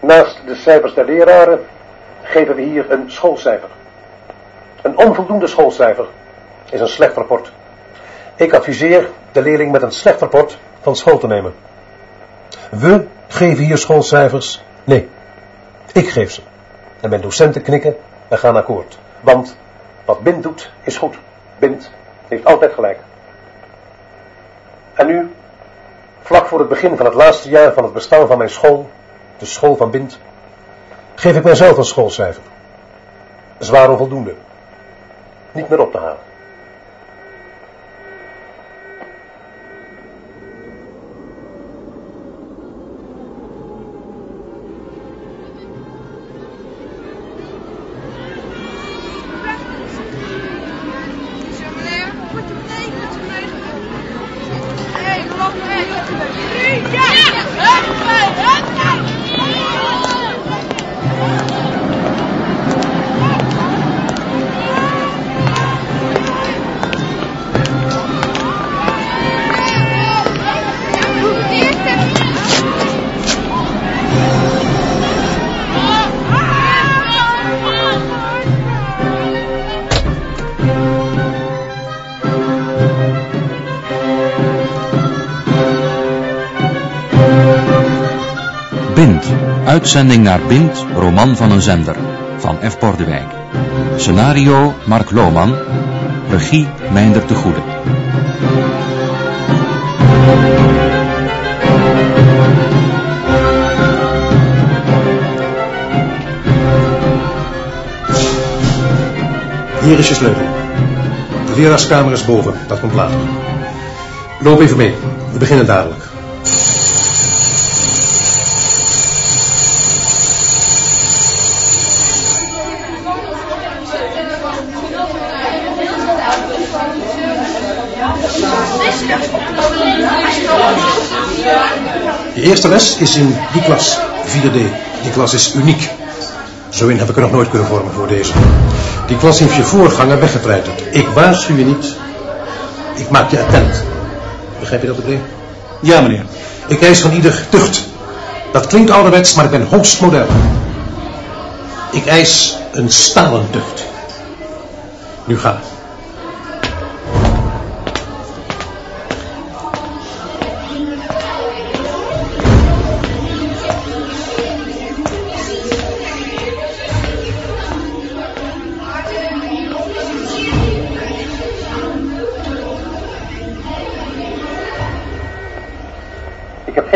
Naast de cijfers der leraren geven we hier een schoolcijfer. Een onvoldoende schoolcijfer is een slecht rapport. Ik adviseer de leerling met een slecht rapport van school te nemen. We geven hier schoolcijfers. Nee, ik geef ze. En mijn docenten knikken en gaan akkoord. Want wat Bind doet is goed. Bind heeft altijd gelijk. En nu, vlak voor het begin van het laatste jaar van het bestaan van mijn school, de school van Bind, geef ik mijzelf een schoolcijfer. Zwaar onvoldoende. Niet meer op te halen. Uitzending naar Bind, roman van een zender. Van F. Bordewijk. Scenario Mark Lohman. Regie Meinder de Goede. Hier is je sleutel. De leraarskamer is boven, dat komt later. Loop even mee, we beginnen dadelijk. De eerste les is in die klas, 4D. Die klas is uniek. Zo in heb ik er nog nooit kunnen vormen voor deze. Die klas heeft je voorganger weggepleiterd. Ik waarschuw je niet. Ik maak je attent. Begrijp je dat, meneer? Ja, meneer. Ik eis van ieder tucht. Dat klinkt ouderwets, maar ik ben hoogst modern. Ik eis een stalen tucht. Nu ga.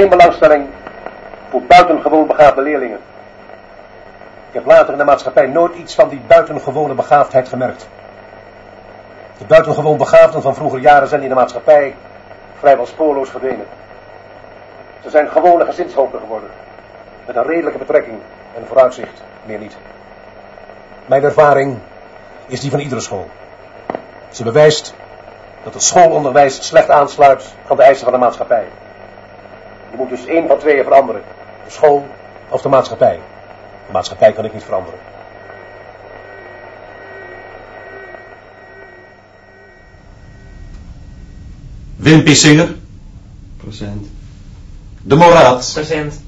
Geen belangstelling voor buitengewoon begaafde leerlingen. Ik heb later in de maatschappij nooit iets van die buitengewone begaafdheid gemerkt. De buitengewoon begaafden van vroeger jaren zijn in de maatschappij vrijwel spoorloos verdwenen. Ze zijn gewone gezinshoofden geworden. Met een redelijke betrekking en vooruitzicht, meer niet. Mijn ervaring is die van iedere school. Ze bewijst dat het schoolonderwijs slecht aansluit aan de eisen van de maatschappij. Je moet dus één van tweeën veranderen. De school of de maatschappij. De maatschappij kan ik niet veranderen. Wimpy Singer. Present. De Moraat. Present.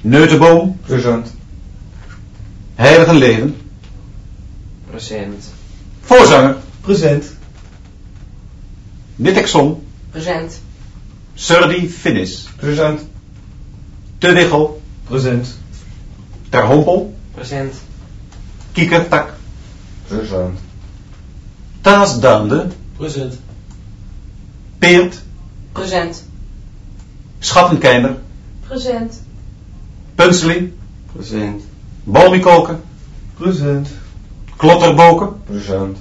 Neutenboom. Present. Heilige Leven. Present. Voorzanger. Present. Nitexon. Present. Surdi Finis. Present. De Wiggel. Present. Ter Hompel. Present. Kiekertak. Present. Taas Daande. Present. Peert. Present. Schattenkeimer. Present. Punseling. Present. Balmikoken. Present. Klotterboken. Present.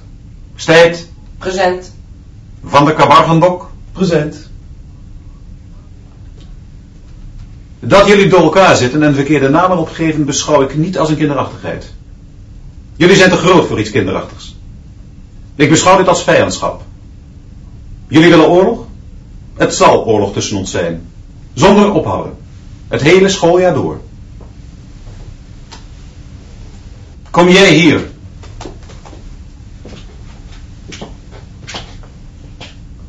Stijt. Present. Van der Kabargenbok. Present. Dat jullie door elkaar zitten en verkeerde namen opgeven beschouw ik niet als een kinderachtigheid. Jullie zijn te groot voor iets kinderachtigs. Ik beschouw dit als vijandschap. Jullie willen oorlog? Het zal oorlog tussen ons zijn. Zonder ophouden. Het hele schooljaar door. Kom jij hier?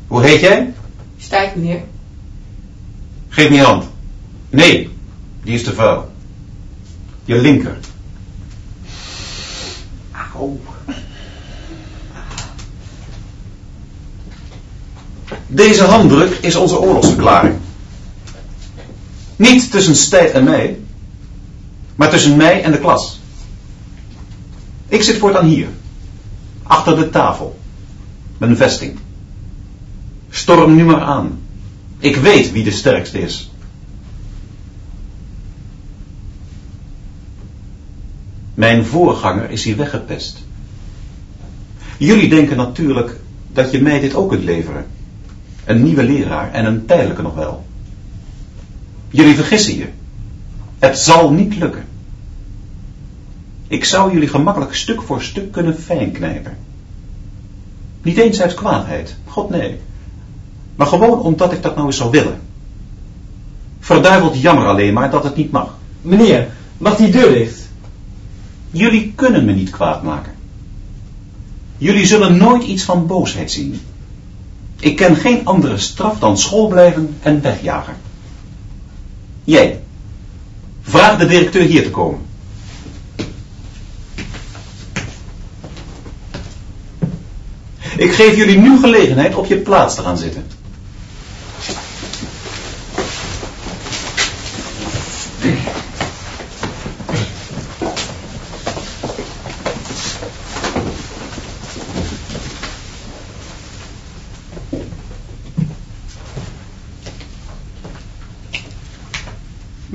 Hoe heet jij? Stijgt meneer. Geef me je hand. Nee, die is te vuil. Je linker. Deze handdruk is onze oorlogsverklaring. Niet tussen Stijt en mij, maar tussen mij en de klas. Ik zit voortaan hier, achter de tafel, met een vesting. Storm nu maar aan. Ik weet wie de sterkste is. Mijn voorganger is hier weggepest. Jullie denken natuurlijk dat je mij dit ook kunt leveren. Een nieuwe leraar en een tijdelijke nog wel. Jullie vergissen je. Het zal niet lukken. Ik zou jullie gemakkelijk stuk voor stuk kunnen fijnknijpen. Niet eens uit kwaadheid, god nee. Maar gewoon omdat ik dat nou eens zou willen. Verduiveld jammer alleen maar dat het niet mag. Meneer, mag die deur dicht? Jullie kunnen me niet kwaad maken. Jullie zullen nooit iets van boosheid zien. Ik ken geen andere straf dan schoolblijven en wegjagen. Jij, vraag de directeur hier te komen. Ik geef jullie nu gelegenheid op je plaats te gaan zitten.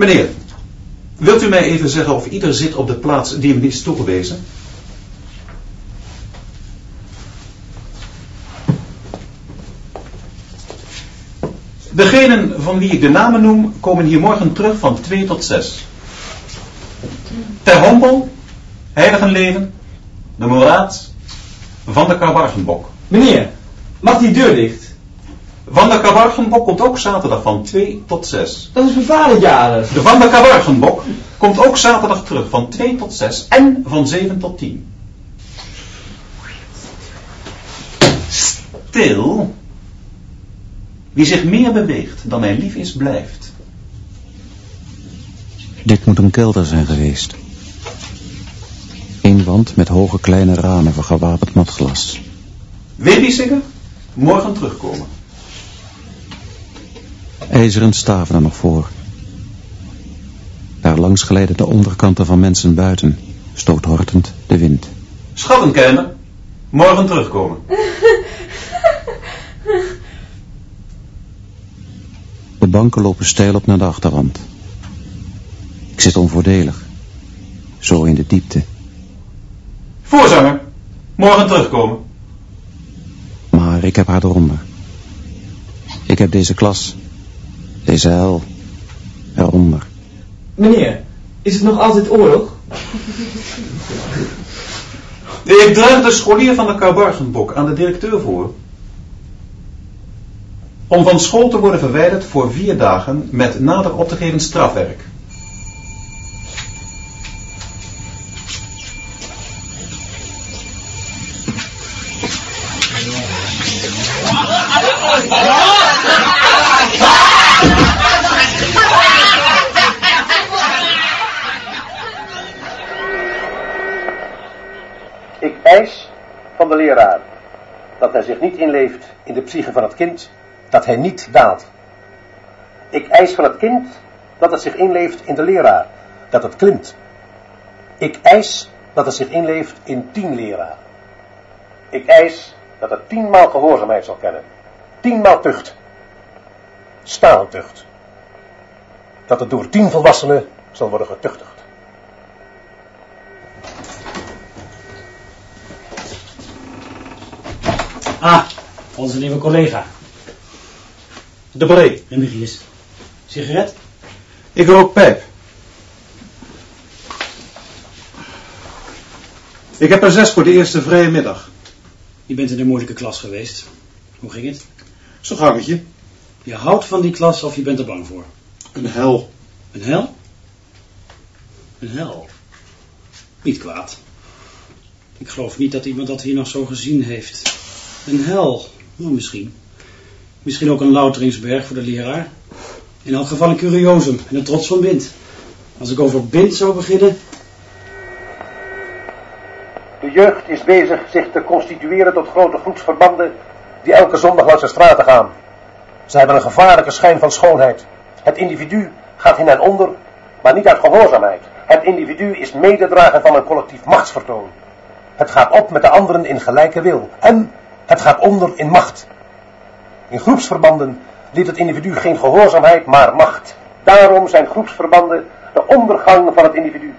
Meneer, wilt u mij even zeggen of ieder zit op de plaats die hem is toegewezen? Degenen van wie ik de namen noem, komen hier morgen terug van 2 tot 6. Ter Hompel, Heiligenleven, de Moraat, Van de Karbargenbok. Meneer, mag die deur dicht? Van de Karbargenbok komt ook zaterdag van 2 tot 6. Dat is mijn vader jarig. De Van de Karbargenbok komt ook zaterdag terug van 2 tot 6 en van 7 tot 10. Stil. Wie zich meer beweegt dan hij lief is, blijft. Dit moet een kelder zijn geweest. Eén wand met hoge kleine ramen van gewapend matglas. Babysinger, morgen terugkomen. IJzeren staven er nog voor. Daarlangs glijden de onderkanten van mensen buiten, stoot hortend de wind. Schattenkerner, morgen terugkomen. De banken lopen steil op naar de achterwand. Ik zit onvoordelig. Zo in de diepte. Voorzanger, morgen terugkomen. Maar ik heb haar eronder. Ik heb deze klas, deze hel, eronder. Meneer, is het nog altijd oorlog? Ik draag de scholier van de Karbargenbok aan de directeur voor. Om van school te worden verwijderd voor vier dagen met nader op te geven strafwerk. Dat hij zich niet inleeft in de psyche van het kind, dat hij niet daalt. Ik eis van het kind dat het zich inleeft in de leraar, dat het klimt. Ik eis dat het zich inleeft in tien leraar. Ik eis dat het tienmaal gehoorzaamheid zal kennen, tienmaal tucht, staaltucht. Dat het door tien volwassenen zal worden getuchtigd. Ah, onze nieuwe collega. De Bree. Remigius. Sigaret? Ik rook pijp. Ik heb er zes voor de eerste vrije middag. Je bent in de moeilijke klas geweest. Hoe ging het? Zo'n gangetje. Je houdt van die klas of je bent er bang voor? Een hel. Een hel? Een hel. Niet kwaad. Ik geloof niet dat iemand dat hier nog zo gezien heeft. Een hel. Nou, misschien. Misschien ook een louteringsberg voor de leraar. In elk geval een curiosum en een trots van Bind. Als ik over Bint zou beginnen... De jeugd is bezig zich te constitueren tot grote groepsverbanden die elke zondag langs de straten gaan. Ze hebben een gevaarlijke schijn van schoonheid. Het individu gaat in hen onder, maar niet uit gehoorzaamheid. Het individu is mededrager van een collectief machtsvertoon. Het gaat op met de anderen in gelijke wil. En het gaat onder in macht. In groepsverbanden liet het individu geen gehoorzaamheid, maar macht. Daarom zijn groepsverbanden de ondergang van het individu.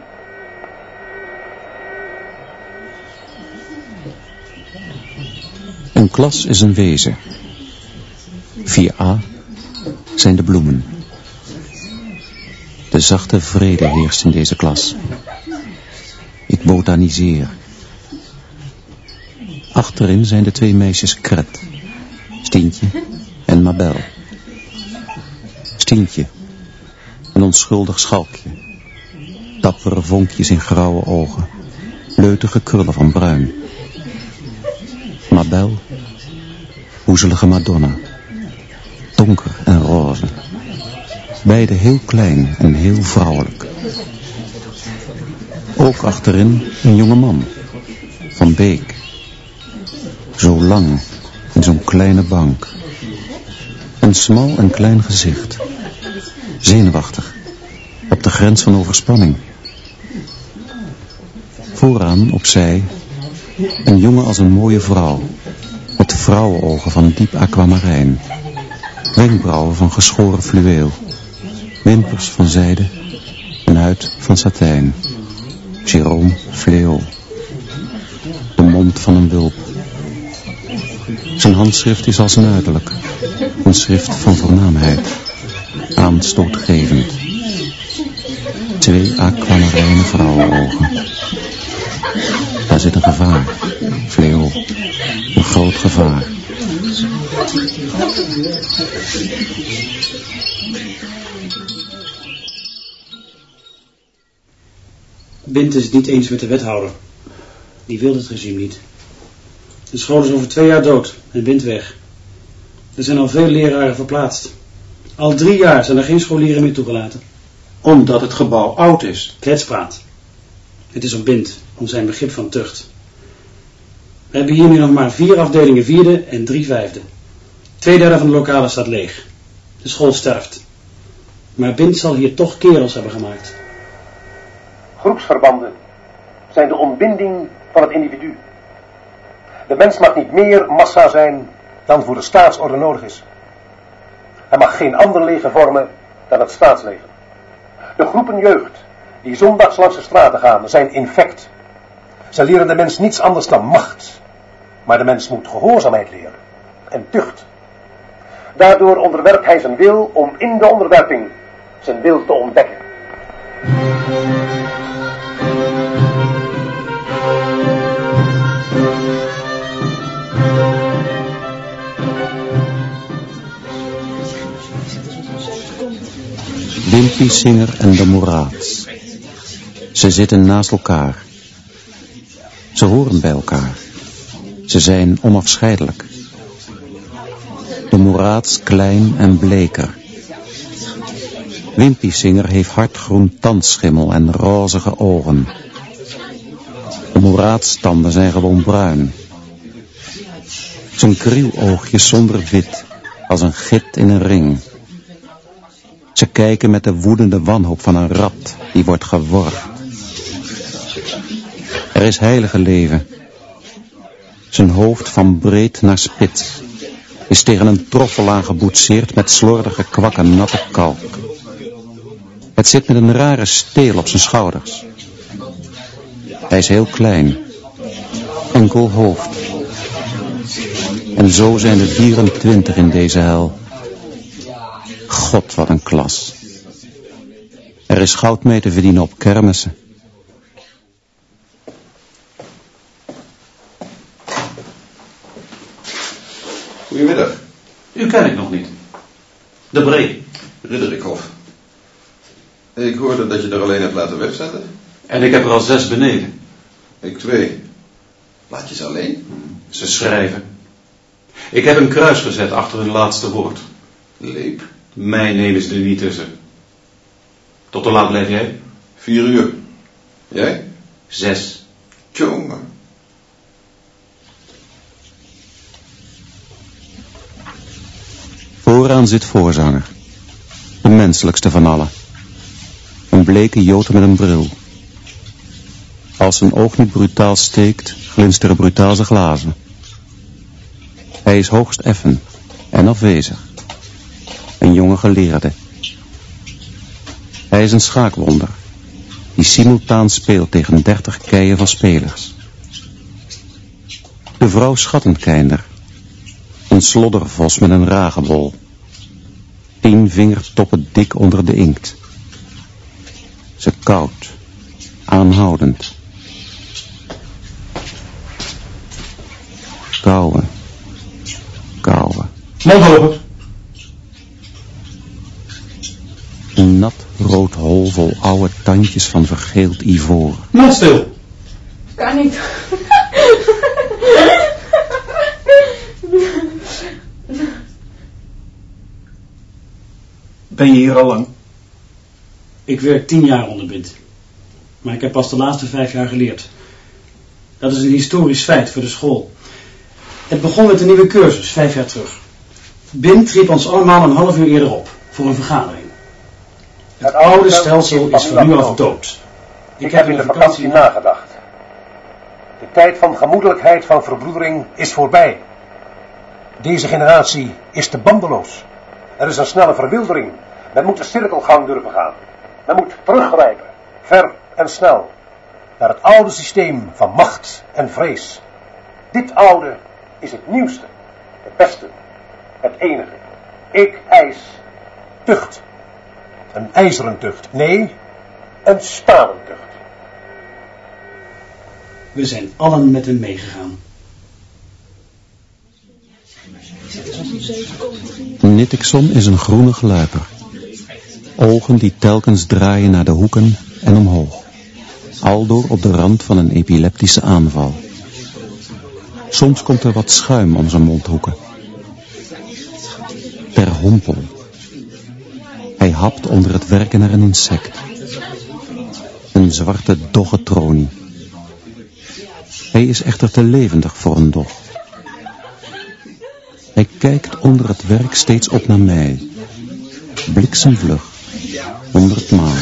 Een klas is een wezen. 4a zijn de bloemen. De zachte vrede heerst in deze klas. Ik botaniseer. Achterin zijn de twee meisjes Kret, Stientje en Mabel. Stientje, een onschuldig schalkje. Dappere vonkjes in grauwe ogen, leutige krullen van bruin. Mabel, hoezelige Madonna, donker en roze. Beide heel klein en heel vrouwelijk. Ook achterin een jonge man, van Beek. Zo lang, in zo'n kleine bank. Een smal en klein gezicht. Zenuwachtig, op de grens van overspanning. Vooraan, opzij, een jongen als een mooie vrouw. Met vrouwenogen van diep aquamarijn. Wenkbrauwen van geschoren fluweel. Wimpers van zijde. Een huid van satijn. Jerome Fleau. De mond van een wulp. Zijn handschrift is als een uiterlijk. Een schrift van voornaamheid. Aanstootgevend. Twee aquamarijne vrouwenogen. Daar zit een gevaar. Fleo. Een groot gevaar. Bint is niet eens met de wethouder. Die wil het regime niet. De school is over twee jaar dood en Bint weg. Er zijn al veel leraren verplaatst. Al drie jaar zijn er geen scholieren meer toegelaten. Omdat het gebouw oud is. Kletspraat. Het is om Bint, om zijn begrip van tucht. We hebben hier nu nog maar vier afdelingen vierde en drie vijfde. Tweederde van de lokalen staat leeg. De school sterft. Maar Bint zal hier toch kerels hebben gemaakt. Groepsverbanden zijn de ontbinding van het individu. De mens mag niet meer massa zijn dan voor de staatsorde nodig is. Hij mag geen ander leger vormen dan het staatsleger. De groepen jeugd die zondags langs de straten gaan zijn infect. Ze leren de mens niets anders dan macht. Maar de mens moet gehoorzaamheid leren en tucht. Daardoor onderwerpt hij zijn wil om in de onderwerping zijn wil te ontdekken. Wimpy Singer en de Moraats. Ze zitten naast elkaar. Ze horen bij elkaar. Ze zijn onafscheidelijk. De Moraats klein en bleker. Wimpy Singer heeft hardgroen tandschimmel en rozige ogen. De Moraats tanden zijn gewoon bruin. Zijn krieloogjes zonder wit, als een git in een ring. Ze kijken met de woedende wanhoop van een rat die wordt geworgd. Er is heilige leven. Zijn hoofd van breed naar spits is tegen een troffel aangeboetseerd met slordige kwakken natte kalk. Het zit met een rare steel op zijn schouders. Hij is heel klein, enkel hoofd. En zo zijn er 24 in deze hel. God, wat een klas. Er is goud mee te verdienen op kermissen. Goedemiddag. U ken ik nog niet. De Bree. Ridderikhof. Ik hoorde dat je er alleen hebt laten wegzetten. En ik heb er al zes beneden. Ik twee. Laat je ze alleen? Ze schrijven. Ik heb een kruis gezet achter hun laatste woord. Leep. Mijn neem is er niet tussen. Tot hoe laat blijf jij? Vier uur. Jij? Zes. Tjonge. Vooraan zit voorzanger. De menselijkste van allen. Een bleke jood met een bril. Als zijn oog niet brutaal steekt, glinsteren brutaal zijn glazen. Hij is hoogst effen en afwezig. Een jonge geleerde. Hij is een schaakwonder, die simultaan speelt tegen dertig keien van spelers. De vrouw Schattenkeinder, een sloddervos met een ragebol. Tien vingertoppen dik onder de inkt. Ze koud, aanhoudend. Kouwen, kouwen. Mond open. Een nat rood hol vol oude tandjes van vergeeld ivoor. Mond stil. Kan niet. Ben je hier al lang? Ik werk tien jaar onder Bind. Maar ik heb pas de laatste vijf jaar geleerd. Dat is een historisch feit voor de school. Het begon met een nieuwe cursus, vijf jaar terug. Bind riep ons allemaal een half uur eerder op, voor een vergadering. Het oude stelsel is voor nu af dood. Ik heb in de vakantie nagedacht. De tijd van gemoedelijkheid van verbroedering is voorbij. Deze generatie is te bandeloos. Er is een snelle verwildering. Men moet de cirkelgang durven gaan. Men moet teruggrijpen, ver en snel, naar het oude systeem van macht en vrees. Dit oude is het nieuwste, het beste, het enige. Ik eis tucht. Een ijzeren tucht. Nee, een stalen tucht. We zijn allen met hem meegegaan. Nittikson is een groene gluiper. Ogen die telkens draaien naar de hoeken en omhoog. Aldoor op de rand van een epileptische aanval. Soms komt er wat schuim om zijn mondhoeken. Ter hompel. Hapt onder het werken naar een insect. Een zwarte dogge tronie. Hij is echter te levendig voor een dog. Hij kijkt onder het werk steeds op naar mij. Bliksemvlug, honderd maal.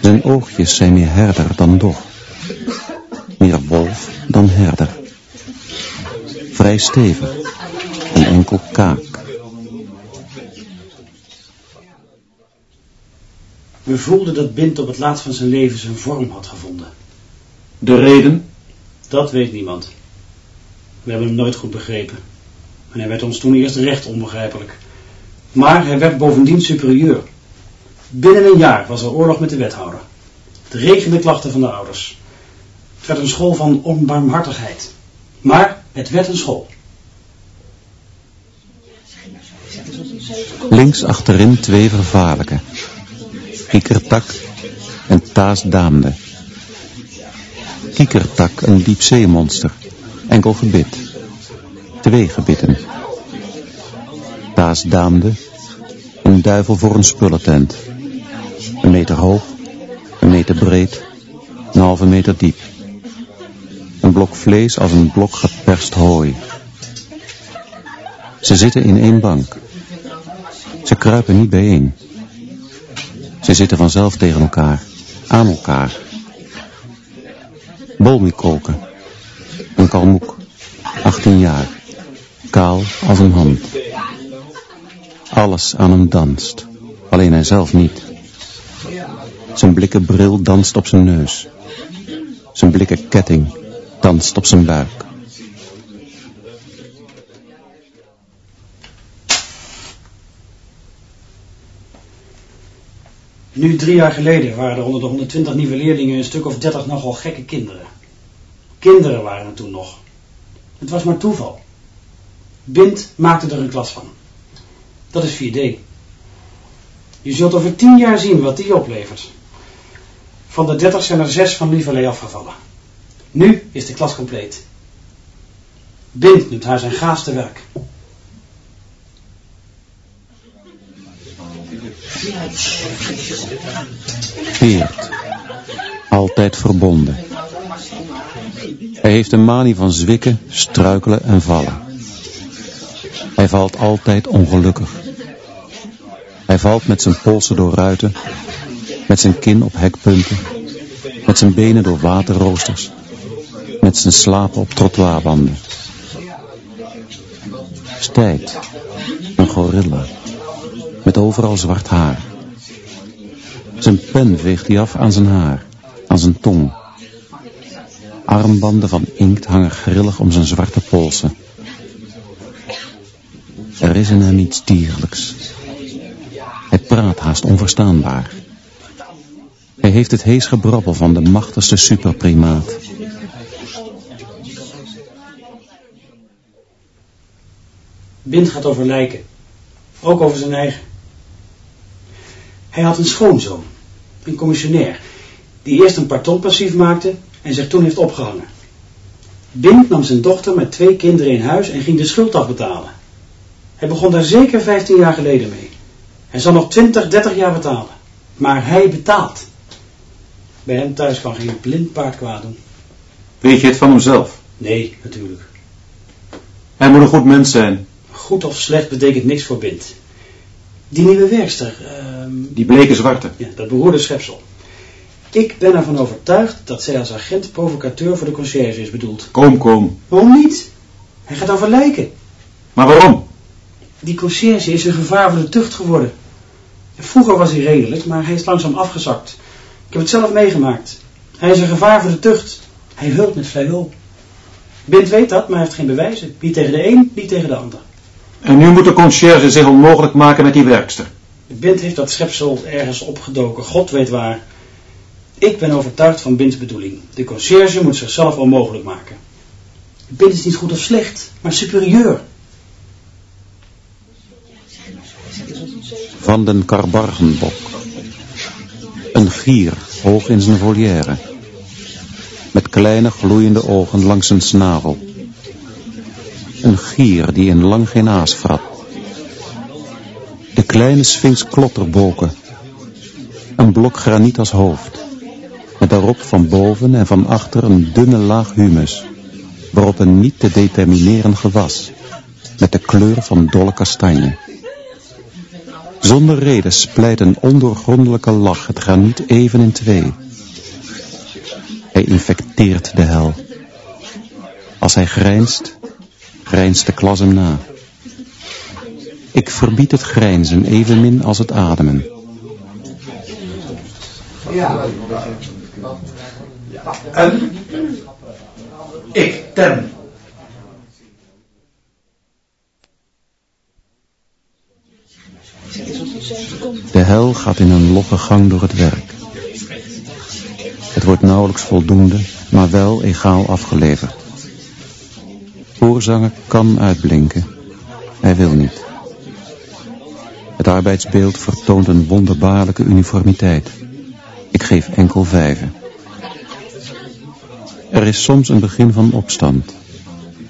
Zijn oogjes zijn meer herder dan dog. Meer wolf dan herder. Vrij stevig, een enkel kaak. We voelden dat Bind op het laatst van zijn leven zijn vorm had gevonden. De reden? Dat weet niemand. We hebben hem nooit goed begrepen. En hij werd ons toen eerst recht onbegrijpelijk. Maar hij werd bovendien superieur. Binnen een jaar was er oorlog met de wethouder. Het regende klachten van de ouders. Het werd een school van onbarmhartigheid. Maar het werd een school. Links achterin twee vervaarlijke. Kiekertak en Taas Daamde. Kiekertak een diepzeemonster. Enkel gebit. Twee gebitten. Taas Daamde. Een duivel voor een spullentent. Een meter hoog. Een meter breed. Een halve meter diep. Een blok vlees als een blok geperst hooi. Ze zitten in één bank. Ze kruipen niet bijeen. Ze zitten vanzelf tegen elkaar, aan elkaar. Bolmikoken. Een kalmoek. 18 jaar. Kaal als een hand. Alles aan hem danst. Alleen hij zelf niet. Zijn blikken bril danst op zijn neus. Zijn blikken ketting danst op zijn buik. Nu drie jaar geleden waren er onder de 120 nieuwe leerlingen een stuk of 30 nogal gekke kinderen. Kinderen waren er toen nog. Het was maar toeval. Bind maakte er een klas van. Dat is 4D. Je zult over tien jaar zien wat die oplevert. Van de 30 zijn er zes van Lieverlee afgevallen. Nu is de klas compleet. Bind noemt haar zijn gaafste werk. Peert. Altijd verbonden. Hij heeft een manie van zwikken, struikelen en vallen. Hij valt altijd ongelukkig. Hij valt met zijn polsen door ruiten, met zijn kin op hekpunten, met zijn benen door waterroosters, met zijn slapen op trottoirbanden. Stijt, een gorilla, met overal zwart haar. Zijn pen veegt hij af aan zijn haar, aan zijn tong. Armbanden van inkt hangen grillig om zijn zwarte polsen. Er is in hem iets dierlijks. Hij praat haast onverstaanbaar. Hij heeft het hees gebrabbel van de machtigste superprimaat. Bind gaat over lijken. Ook over zijn eigen. Hij had een schoonzoon, een commissionair, die eerst een partonpassief maakte en zich toen heeft opgehangen. Bind nam zijn dochter met twee kinderen in huis en ging de schuld afbetalen. Hij begon daar zeker 15 jaar geleden mee. Hij zal nog 20, 30 jaar betalen. Maar hij betaalt. Bij hem thuis kan geen blind paard kwaad doen. Weet je het van hemzelf? Nee, natuurlijk. Hij moet een goed mens zijn. Goed of slecht betekent niks voor Bind. Die nieuwe werkster, ehm, Die bleke zwarte. ja, dat beroerde schepsel. Ik ben ervan overtuigd dat zij als agent provocateur voor de conciërge is bedoeld. Kom, kom. Waarom niet? Hij gaat over lijken. Maar waarom? Die conciërge is een gevaar voor de tucht geworden. Vroeger was hij redelijk, maar hij is langzaam afgezakt. Ik heb het zelf meegemaakt. Hij is een gevaar voor de tucht. Hij hult met vrijwil. Bind weet dat, maar hij heeft geen bewijzen. Niet tegen de een, niet tegen de ander. En nu moet de conciërge zich onmogelijk maken met die werkster. Bind heeft dat schepsel ergens opgedoken, God weet waar. Ik ben overtuigd van Binds bedoeling. De conciërge moet zichzelf onmogelijk maken. Bind is niet goed of slecht, maar superieur. Van den Karbargenbok. Een gier hoog in zijn volière. Met kleine gloeiende ogen langs zijn snavel. Een gier die in lang geen aas frat. De kleine sphinx klotterboken. Een blok graniet als hoofd. Met daarop van boven en van achter een dunne laag humus. Waarop een niet te determineren gewas. Met de kleur van dolle kastanje. Zonder reden splijt een ondoorgrondelijke lach het graniet even in twee. Hij infecteert de hel. Als hij grijnst, grijnst de klas hem na. Ik verbied het grijnzen evenmin als het ademen. En ik tem. De hel gaat in een logge gang door het werk. Het wordt nauwelijks voldoende, maar wel egaal afgeleverd. Voorzanger kan uitblinken. Hij wil niet. Het arbeidsbeeld vertoont een wonderbaarlijke uniformiteit. Ik geef enkel vijven. Er is soms een begin van opstand,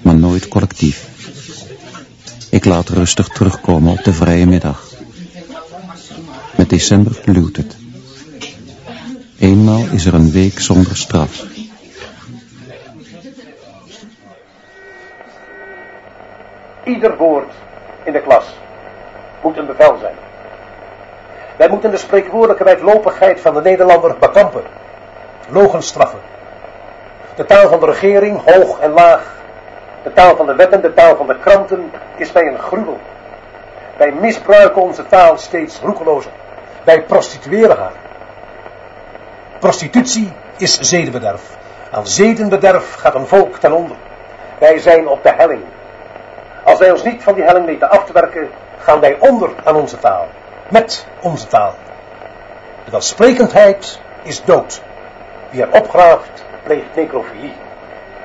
maar nooit collectief. Ik laat rustig terugkomen op de vrije middag. Met december gluwt het. Eenmaal is er een week zonder straf. Ieder woord in de klas moet een bevel zijn. Wij moeten de spreekwoordelijke wijdlopigheid van de Nederlander bekampen. Logenstraffen. De taal van de regering, hoog en laag. De taal van de wetten, de taal van de kranten, is mij een gruwel. Wij misbruiken onze taal steeds roekelozer. Wij prostitueren haar. Prostitutie is zedenbederf. Aan zedenbederf gaat een volk ten onder. Wij zijn op de helling. Als wij ons niet van die helling weten af te werken, gaan wij onder aan onze taal. Met onze taal. De welsprekendheid is dood. Wie er opgraaft, pleegt necrofilie.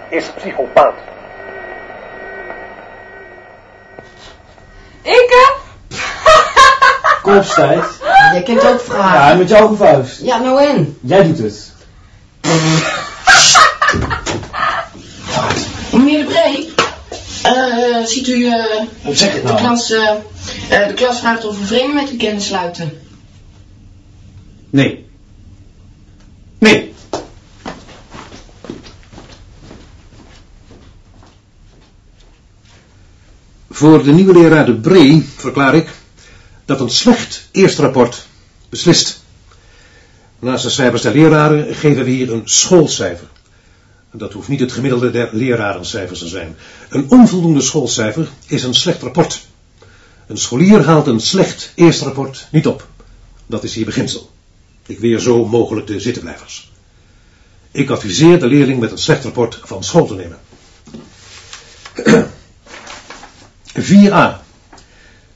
Is psychopaat. Ik? Kopstijd. Je kunt ook vragen. Ja, met jouw gevuist. Ja, nou in. Jij doet het. Meneer de Bree, Eh, ziet u, eh, zeg je de, nou? klas, eh, eh, de klas vraagt of we vreemden met u kunnen sluiten. Nee. Nee. Voor de nieuwe leraar de Bree verklaar ik dat een slecht eerste rapport beslist. Naast de cijfers der leraren geven we hier een schoolcijfer. Dat hoeft niet het gemiddelde der lerarencijfers te zijn. Een onvoldoende schoolcijfer is een slecht rapport. Een scholier haalt een slecht eerste rapport niet op. Dat is hier beginsel. Ik weer zo mogelijk de zittenblijvers. Ik adviseer de leerling met een slecht rapport van school te nemen. 4a.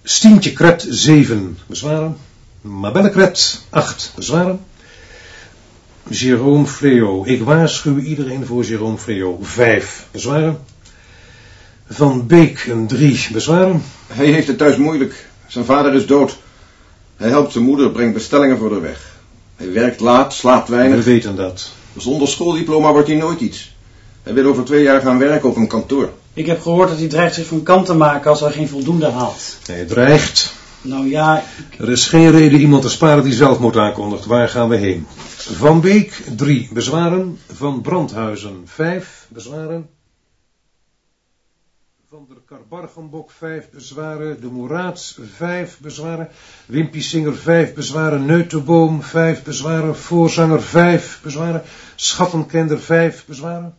Stientje Kret 7 bezwaren. Mabelle Kret 8 bezwaren. Jérôme Freo. Ik waarschuw iedereen voor Jérôme Freo. 5 bezwaren. Van Beek een 3 bezwaren. Hij heeft het thuis moeilijk. Zijn vader is dood. Hij helpt zijn moeder, brengt bestellingen voor de weg. Hij werkt laat, slaapt We weinig. weten dat. Zonder schooldiploma wordt hij nooit iets. Hij wil over twee jaar gaan werken op een kantoor. Ik heb gehoord dat hij dreigt zich van kant te maken als hij geen voldoende haalt. Hij dreigt. Nou ja, Er is geen reden iemand te sparen die zelfmoord aankondigt. Waar gaan we heen? Van Beek 3 bezwaren. Van Brandhuizen 5 bezwaren. Van der Karbargenbok 5 bezwaren. De Moeraat 5 bezwaren. Wimpisinger 5 bezwaren. Neutenboom 5 bezwaren. Voorzanger 5 bezwaren. Schattenkender 5 bezwaren.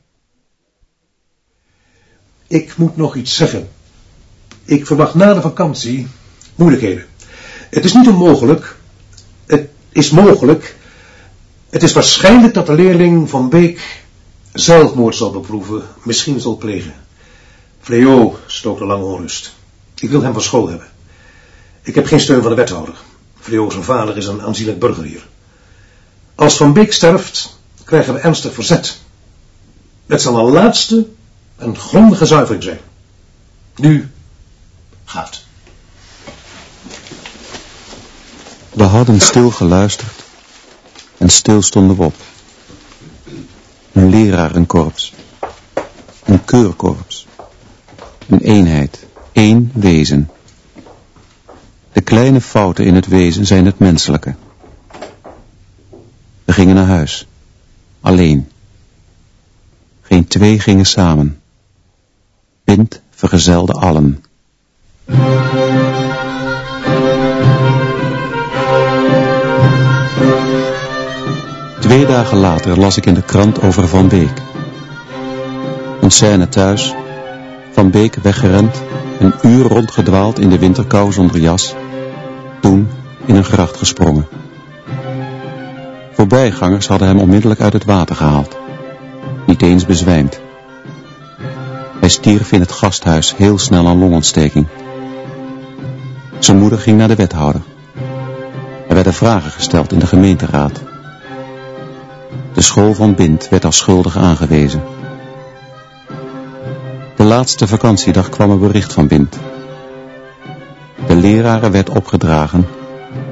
Ik moet nog iets zeggen. Ik verwacht na de vakantie moeilijkheden. Het is niet onmogelijk. Het is mogelijk. Het is waarschijnlijk dat de leerling van Beek zelfmoord zal beproeven, misschien zal plegen. Fleo stookte lang onrust. Ik wil hem van school hebben. Ik heb geen steun van de wethouder. Fleo zijn vader is een aanzienlijk burger hier. Als Van Beek sterft, krijgen we ernstig verzet. Het zal een laatste en grondige zuivering zijn. Nu gaat. We hadden stil geluisterd en stil stonden we op. Een lerarenkorps. Een keurkorps. Een eenheid. één wezen. De kleine fouten in het wezen zijn het menselijke. We gingen naar huis. Alleen. Geen twee gingen samen. Pint vergezelde allen. Twee dagen later las ik in de krant over Van Beek. Een scène thuis. Van Beek weggerend. Een uur rondgedwaald in de winterkou zonder jas. Toen in een gracht gesprongen. Voorbijgangers hadden hem onmiddellijk uit het water gehaald. Niet eens bezwijmd. Hij stierf in het gasthuis heel snel aan longontsteking. Zijn moeder ging naar de wethouder. Er werden vragen gesteld in de gemeenteraad. De school van Bind werd als schuldig aangewezen. De laatste vakantiedag kwam een bericht van Bind. De leraren werd opgedragen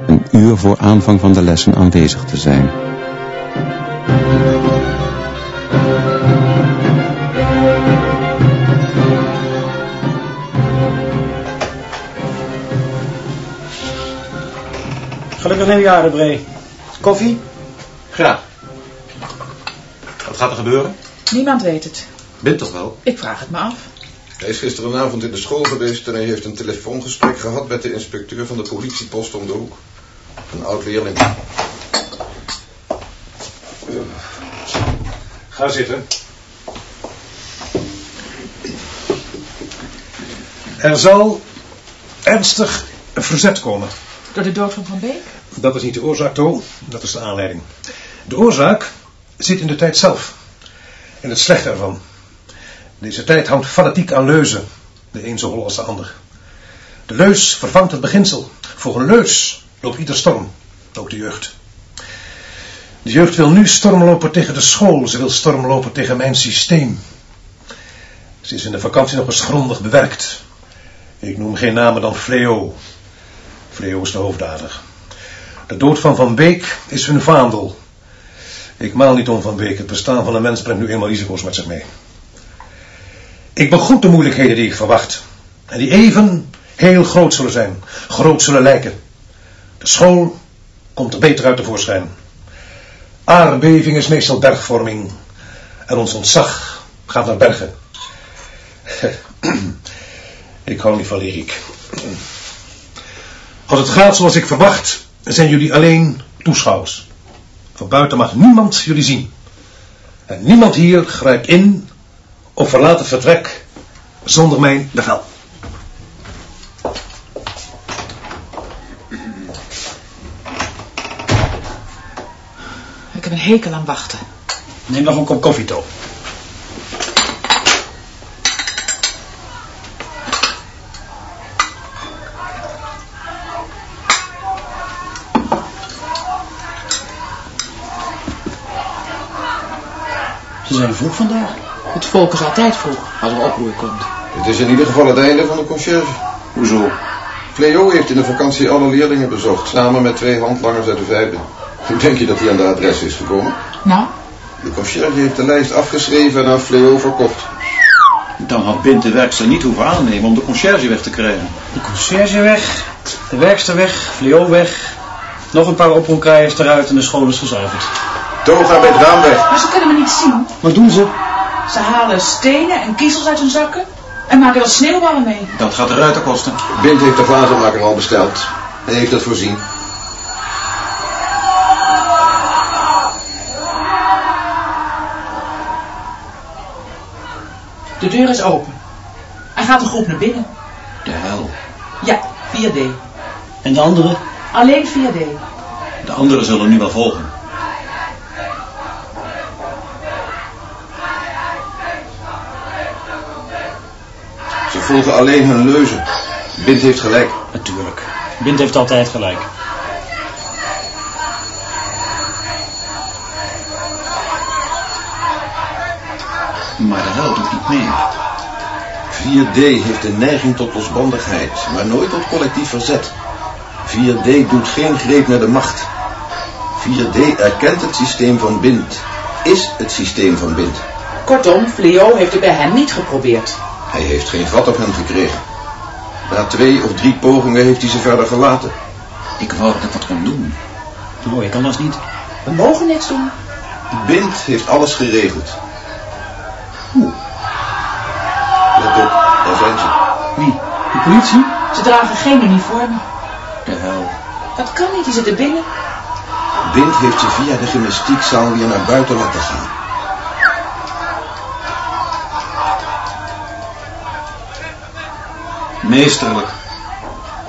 een uur voor aanvang van de lessen aanwezig te zijn. gelukkig nieuwjaar, de Bree. Koffie? Graag. Wat gaat er gebeuren? Niemand weet het. Bent toch wel? Ik vraag het me af. Hij is gisteravond in de school geweest en hij heeft een telefoongesprek gehad met de inspecteur van de politiepost om de hoek. Een oud leerling. Ga zitten. Er zal ernstig verzet komen. Door de dood van Van Beek? Dat is niet de oorzaak, To. Dat is de aanleiding. De oorzaak zit in de tijd zelf. In het slechte ervan. Deze tijd hangt fanatiek aan leuzen. De een zo hol als de ander. De leus vervangt het beginsel. Voor een leus loopt ieder storm. Ook de jeugd. De jeugd wil nu stormlopen tegen de school. Ze wil stormlopen tegen mijn systeem. Ze is in de vakantie nog eens grondig bewerkt. Ik noem geen namen dan Fleo. Fleo is de hoofddader. De dood van Van Beek is hun vaandel. Ik maal niet om Van Beek. Het bestaan van een mens brengt nu eenmaal risico's met zich mee. Ik begroet de moeilijkheden die ik verwacht. En die even heel groot zullen zijn. Groot zullen lijken. De school komt er beter uit tevoorschijn. Aardbeving is meestal bergvorming. En ons ontzag gaat naar bergen. Ik hou niet van lyriek. Als het gaat zoals ik verwacht, zijn jullie alleen toeschouwers. Van buiten mag niemand jullie zien. En niemand hier grijpt in of verlaat het vertrek zonder mijn bevel. Ik heb een hekel aan wachten. Neem nog een kop koffie, Toon. Ze zijn vroeg vandaag. Het volk is altijd vroeg als er oproer komt. Het is in ieder geval het einde van de conciërge. Hoezo? Fleo heeft in de vakantie alle leerlingen bezocht, samen met twee handlangers uit de vijfde. Hoe denk je dat hij aan de adres is gekomen? Nou, De conciërge heeft de lijst afgeschreven en aan Fleo verkocht. Dan had Bint de werkster niet hoeven aannemen om de conciërge weg te krijgen. De conciërge weg, de werkster weg, Fleo weg. Nog een paar oproerkrijgers eruit en de school is gezuiverd. Toga bij het raam weg. maar ze kunnen me niet zien. Wat doen ze? Ze halen stenen en kiezels uit hun zakken en maken er sneeuwballen mee. Dat gaat de ruiten kosten. Bint heeft de glazenmaker al besteld. Hij heeft dat voorzien. De deur is open. Er gaat een groep naar binnen. De hel. Ja, 4D. En de andere? Alleen 4D. De anderen zullen nu wel volgen. Volgen alleen hun leuzen. Bint heeft gelijk. Natuurlijk. Bint heeft altijd gelijk. Maar de hel doet niet mee. 4D heeft een neiging tot losbandigheid, maar nooit tot collectief verzet. 4D doet geen greep naar de macht. 4D erkent het systeem van Bint, is het systeem van Bint. Kortom, Fleo heeft het bij hen niet geprobeerd. Hij heeft geen vat op hen gekregen. Na twee of drie pogingen heeft hij ze verder verlaten. Ik wou dat ik wat kon doen. Ik kan dat niet. We mogen niks doen. Bint heeft alles geregeld. Hoe? Let op, daar zijn ze. Wie? De politie? Ze dragen geen uniformen. De hel. Dat kan niet, die zitten binnen. Bint heeft ze via de gymnastiekzaal weer naar buiten laten gaan. Meesterlijk.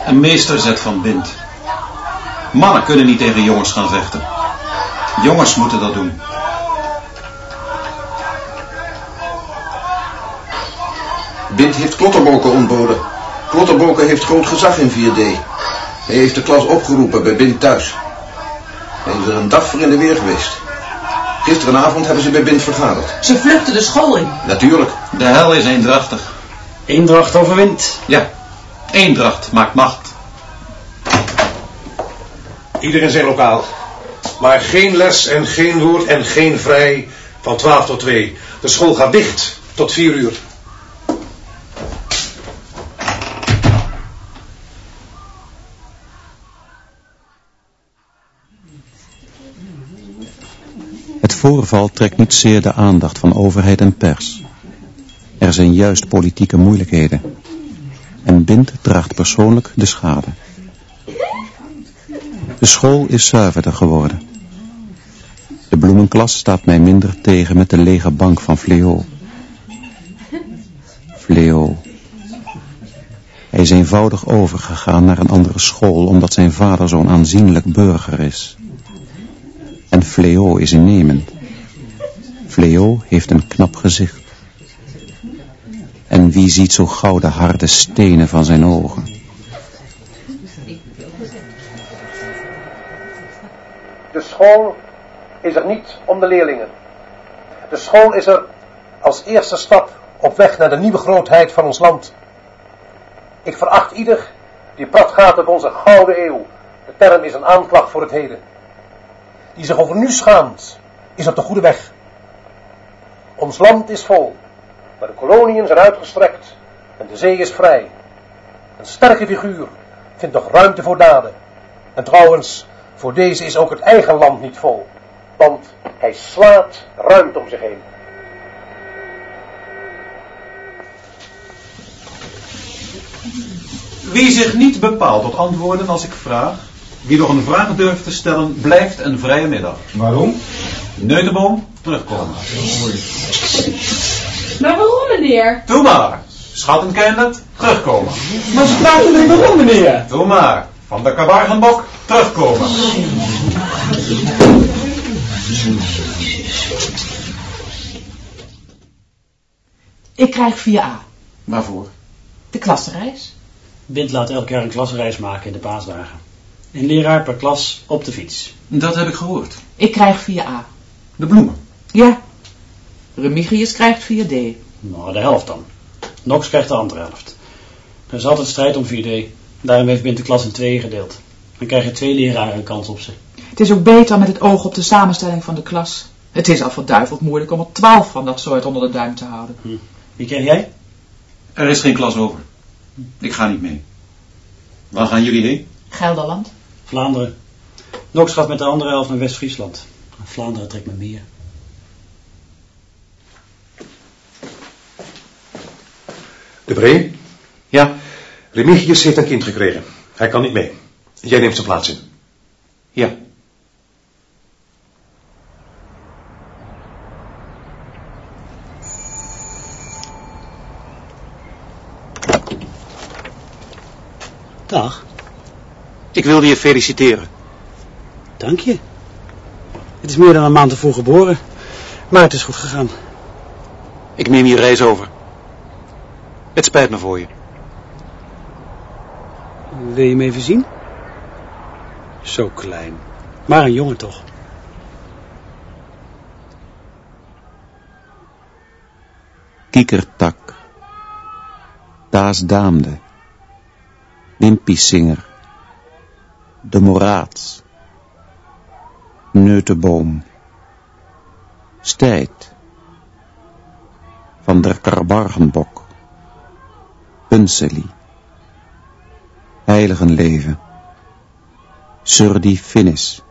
Een meesterzet van Bint. Mannen kunnen niet tegen jongens gaan vechten. Jongens moeten dat doen. Bint heeft Klotterboken ontboden. Klotterboken heeft groot gezag in 4D. Hij heeft de klas opgeroepen bij Bint thuis. Hij is er een dag voor in de weer geweest. Gisterenavond hebben ze bij Bint vergaderd. Ze vluchten de school in. Natuurlijk. De hel is eendrachtig. Eendracht overwint. Ja, eendracht maakt macht. Ieder in zijn lokaal. Maar geen les en geen woord en geen vrij van 12 tot 2. De school gaat dicht tot 4 uur. Het voorval trekt niet zeer de aandacht van overheid en pers. Er zijn juist politieke moeilijkheden. En Bint draagt persoonlijk de schade. De school is zuiverder geworden. De bloemenklas staat mij minder tegen met de lege bank van Fleo. Fleo. Hij is eenvoudig overgegaan naar een andere school omdat zijn vader zo'n aanzienlijk burger is. En Fleo is innemend. Fleo heeft een knap gezicht. En wie ziet zo gauw de harde stenen van zijn ogen? De school is er niet om de leerlingen. De school is er als eerste stap op weg naar de nieuwe grootheid van ons land. Ik veracht ieder die prat gaat op onze gouden eeuw. De term is een aanklacht voor het heden. Die zich over nu schaamt, is op de goede weg. Ons land is vol. Maar de koloniën zijn uitgestrekt en de zee is vrij. Een sterke figuur vindt nog ruimte voor daden. En trouwens, voor deze is ook het eigen land niet vol. Want hij slaat ruimte om zich heen. Wie zich niet bepaalt tot antwoorden als ik vraag, wie nog een vraag durft te stellen, blijft een vrije middag. Waarom? Neutenboom, terugkomen. Maar waarom, meneer? Doe maar. Schattenkindert, terugkomen. Maar ze praten niet waarom, meneer. Doe maar. Van de kabargenbok, terugkomen. Ik krijg 4A. Waarvoor? De klassenreis. Bint laat elk jaar een klasreis maken in de paasdagen. Een leraar per klas op de fiets. Dat heb ik gehoord. Ik krijg 4A. De bloemen. Ja. Remigius krijgt 4D. Nou, de helft dan. Nox krijgt de andere helft. Er is altijd strijd om 4D. Daarom heeft Bint de klas in tweeën gedeeld. Dan krijgen twee leraren een kans op ze. Het is ook beter met het oog op de samenstelling van de klas. Het is al verduiveld moeilijk om er 12 van dat soort onder de duim te houden. Wie krijg jij? Er is geen klas over. Ik ga niet mee. Waar gaan jullie heen? Gelderland. Vlaanderen. Nox gaat met de andere helft naar West-Friesland. Vlaanderen trekt me meer. De Bree, Ja. Remigius heeft een kind gekregen. Hij kan niet mee. Jij neemt zijn plaats in. Ja. Dag. Ik wilde je feliciteren. Dank je. Het is meer dan een maand ervoor geboren. Maar het is goed gegaan. Ik neem je reis over. Het spijt me voor je. Wil je hem even zien? Zo klein. Maar een jongen toch. Kiekertak. Daas Daamde. De Moraats. Neutenboom. Stijt. Van der Karbargenbok. Heiligenleven. Surdi Finis.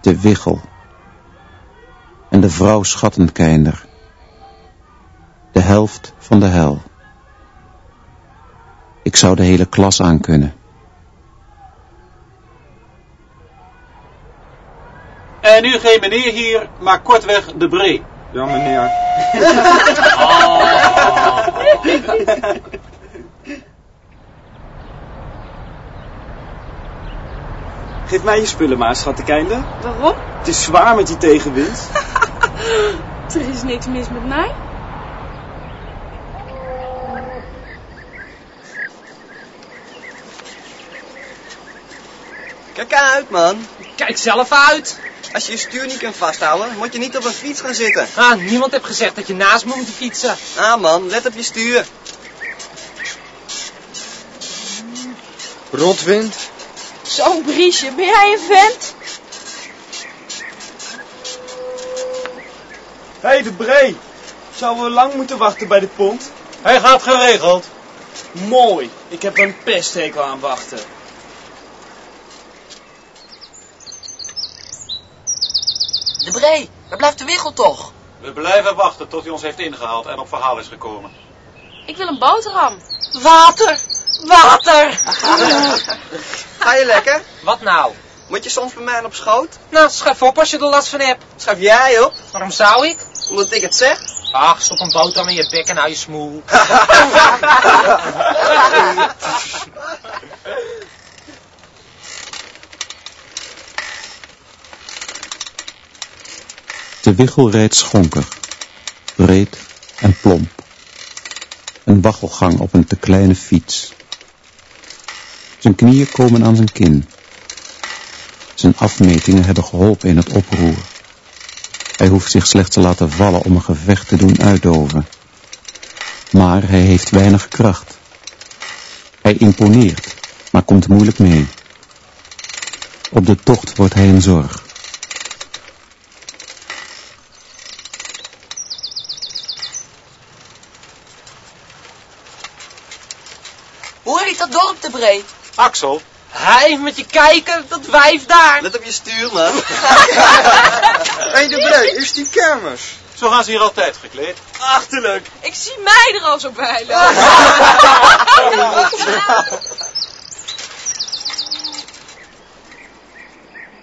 De Wichel. En de vrouw Schattenkeinder. De helft van de hel. Ik zou de hele klas aankunnen. En nu geen meneer hier, maar kortweg de bree. Ja, meneer. Geef mij je spullen maar, schattekinder. Waarom? Het is zwaar met die tegenwind. Er is niks mis met mij. Kijk uit, man. Kijk zelf uit. Als je je stuur niet kunt vasthouden, moet je niet op een fiets gaan zitten. Ah, niemand heeft gezegd dat je naast me moet fietsen. Ah, man, let op je stuur. Rotwind. Zo'n briesje, ben jij een vent? Hé, hey, de Bree. Zouden we lang moeten wachten bij de pont? Hij gaat geregeld. Mooi. Ik heb een pesthekel aan wachten. De Bree, waar blijft de wiggel toch? We blijven wachten tot hij ons heeft ingehaald en op verhaal is gekomen. Ik wil een boterham. Water! Water! Ga je lekker? Wat nou? Moet je soms bij mij op schoot? Nou, schuif op als je er last van hebt. Schrijf jij op? Waarom zou ik? Omdat ik het zeg? Ach, stop een boterham in je bek en hou je smoel. De wiggel rijdt schonker, breed en plomp. Een waggelgang op een te kleine fiets. Zijn knieën komen aan zijn kin. Zijn afmetingen hebben geholpen in het oproer. Hij hoeft zich slechts te laten vallen om een gevecht te doen uitdoven. Maar hij heeft weinig kracht. Hij imponeert, maar komt moeilijk mee. Op de tocht wordt hij een zorg. Axel? Hij met je kijken, dat wijf daar. Let op je stuur, man. Hé, de Bree, is die kermis? Zo gaan ze hier altijd gekleed. Achterlijk. Ik zie mij er al zo bij lopen.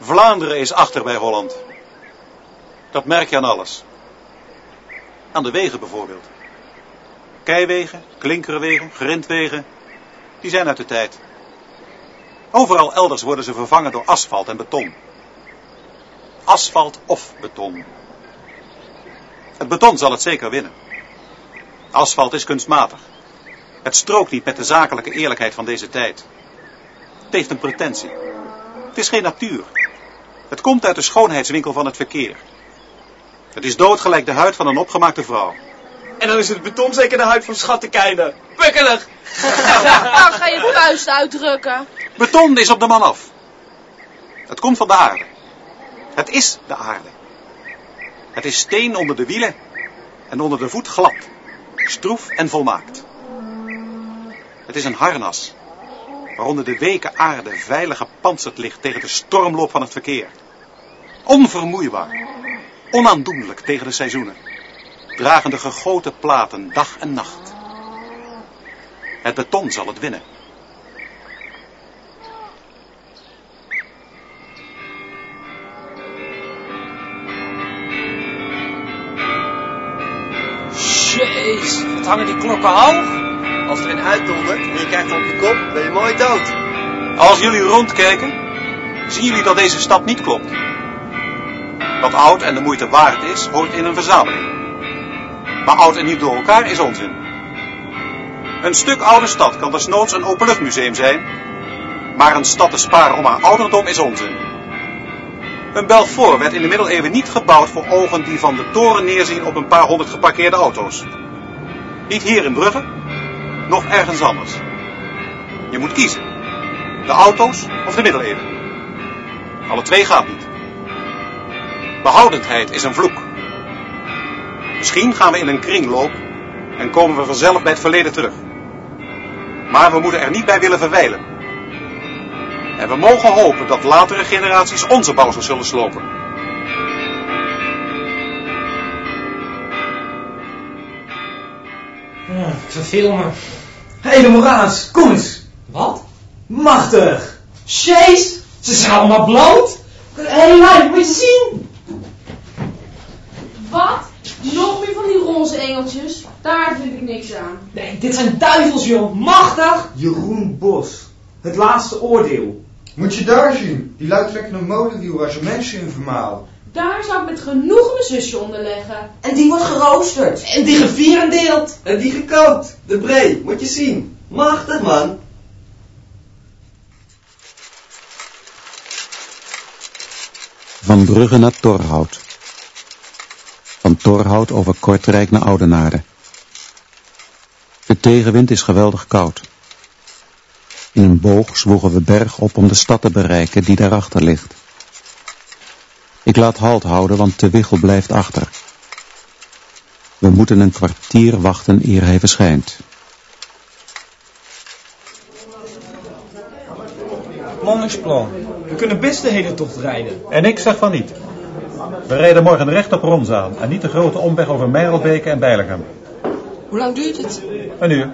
Vlaanderen is achter bij Holland. Dat merk je aan alles. Aan de wegen bijvoorbeeld. Keiwegen, klinkerwegen, grindwegen, die zijn uit de tijd. Overal elders worden ze vervangen door asfalt en beton. Asfalt of beton. Het beton zal het zeker winnen. Asfalt is kunstmatig. Het strookt niet met de zakelijke eerlijkheid van deze tijd. Het heeft een pretentie. Het is geen natuur. Het komt uit de schoonheidswinkel van het verkeer. Het is doodgelijk de huid van een opgemaakte vrouw. En dan is het beton zeker de huid van schattenkeinen. Pukkelig. Nou, ga je vuist uitdrukken. Beton is op de man af. Het komt van de aarde. Het is de aarde. Het is steen onder de wielen en onder de voet glad, stroef en volmaakt. Het is een harnas waaronder de weken aarde veilig gepantserd ligt tegen de stormloop van het verkeer. Onvermoeibaar, onaandoenlijk tegen de seizoenen, dragende gegoten platen dag en nacht. Het beton zal het winnen. Jeez, wat hangen die klokken hoog? Als er een uitdondert en je krijgt hem op je kop, ben je mooi dood. Als jullie rondkijken, zien jullie dat deze stad niet klopt. Wat oud en de moeite waard is, hoort in een verzameling. Maar oud en niet door elkaar is onzin. Een stuk oude stad kan desnoods een openluchtmuseum zijn, maar een stad te sparen om haar ouderdom is onzin. Een Belfort werd in de middeleeuwen niet gebouwd voor ogen die van de toren neerzien op een paar honderd geparkeerde auto's. Niet hier in Brugge, nog ergens anders. Je moet kiezen. De auto's of de middeleeuwen. Alle twee gaat niet. Behoudendheid is een vloek. Misschien gaan we in een kringloop en komen we vanzelf bij het verleden terug. Maar we moeten er niet bij willen verwijlen. En we mogen hopen dat latere generaties onze bouwsels zullen slopen. Ja, ik zou filmen. Hé, hey, de Moraans, kom eens. Wat? Machtig. Chase, ze zijn allemaal bloot. Hé, hey, lijf, moet je zien. Wat? Nog meer van die roze engeltjes? Daar vind ik niks aan. Nee, dit zijn duivels, joh. Machtig. Jeroen Bos. Het laatste oordeel. Moet je daar zien. Die luidtrekkende molenwiel waar ze mensen in vermalen. Daar zou ik met genoegen mijn zusje onder leggen. En die wordt geroosterd. En die gevierendeeld. En die gekookt. De bree, moet je zien. Machtig, man. Van Brugge naar Torhout. Van Torhout over Kortrijk naar Oudenaarde. De tegenwind is geweldig koud. In een boog zwoegen we berg op om de stad te bereiken die daarachter ligt. Ik laat halt houden, want de wiggel blijft achter. We moeten een kwartier wachten eer hij verschijnt. Manningsplan. We kunnen best de hele tocht rijden. En ik zeg van niet. We rijden morgen recht op Ronzaan en niet de grote omweg over Meirelbeke en Bijlinghem. Hoe lang duurt het? Een uur.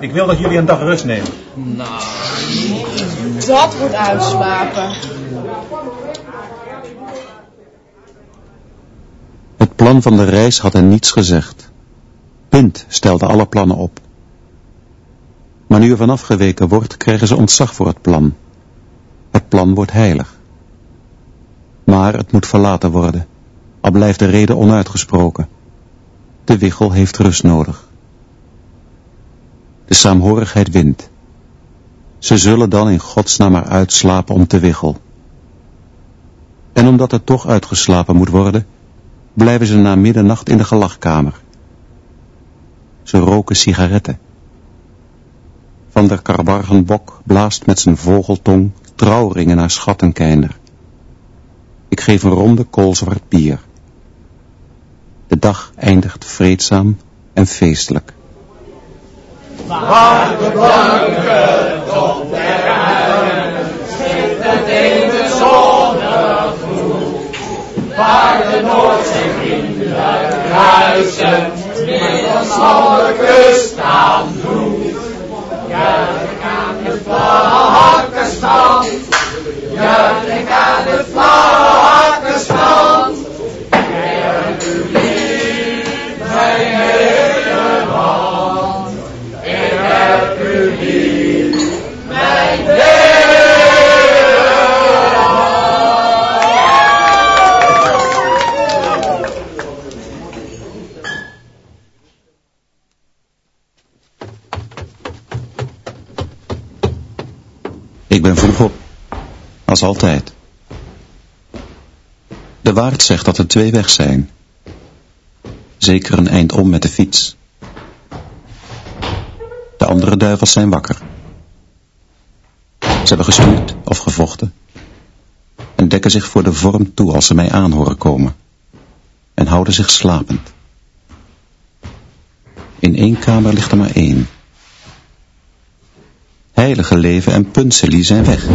Ik wil dat jullie een dag rust nemen. Nou, dat wordt uitslapen. Het plan van de reis had hen niets gezegd. Pint stelde alle plannen op. Maar nu er van afgeweken wordt, krijgen ze ontzag voor het plan. Het plan wordt heilig. Maar het moet verlaten worden, al blijft de reden onuitgesproken. De wiggel heeft rust nodig. De saamhorigheid wint. Ze zullen dan in godsnaam maar uitslapen om te wiggel. En omdat er toch uitgeslapen moet worden, blijven ze na middernacht in de gelachkamer. Ze roken sigaretten. Van der Karbargenbok blaast met zijn vogeltong trouwringen naar schattenkeinder. Ik geef een ronde koolzwart bier. De dag eindigt vreedzaam en feestelijk. Waar de blanke der ruinen schittert in de zonnegloed. Waar de Noordzee vrienden ruisen, middels alle kust aan bloed. Juich aan de vlakkenstand, juich aan de vlakkenstand. Altijd. De waard zegt dat er twee weg zijn. Zeker een eind om met de fiets. De andere duivels zijn wakker. Ze hebben gestuurd of gevochten. En dekken zich voor de vorm toe als ze mij aan horen komen. En houden zich slapend. In één kamer ligt er maar één. Heilige Leven en Punselie zijn weg.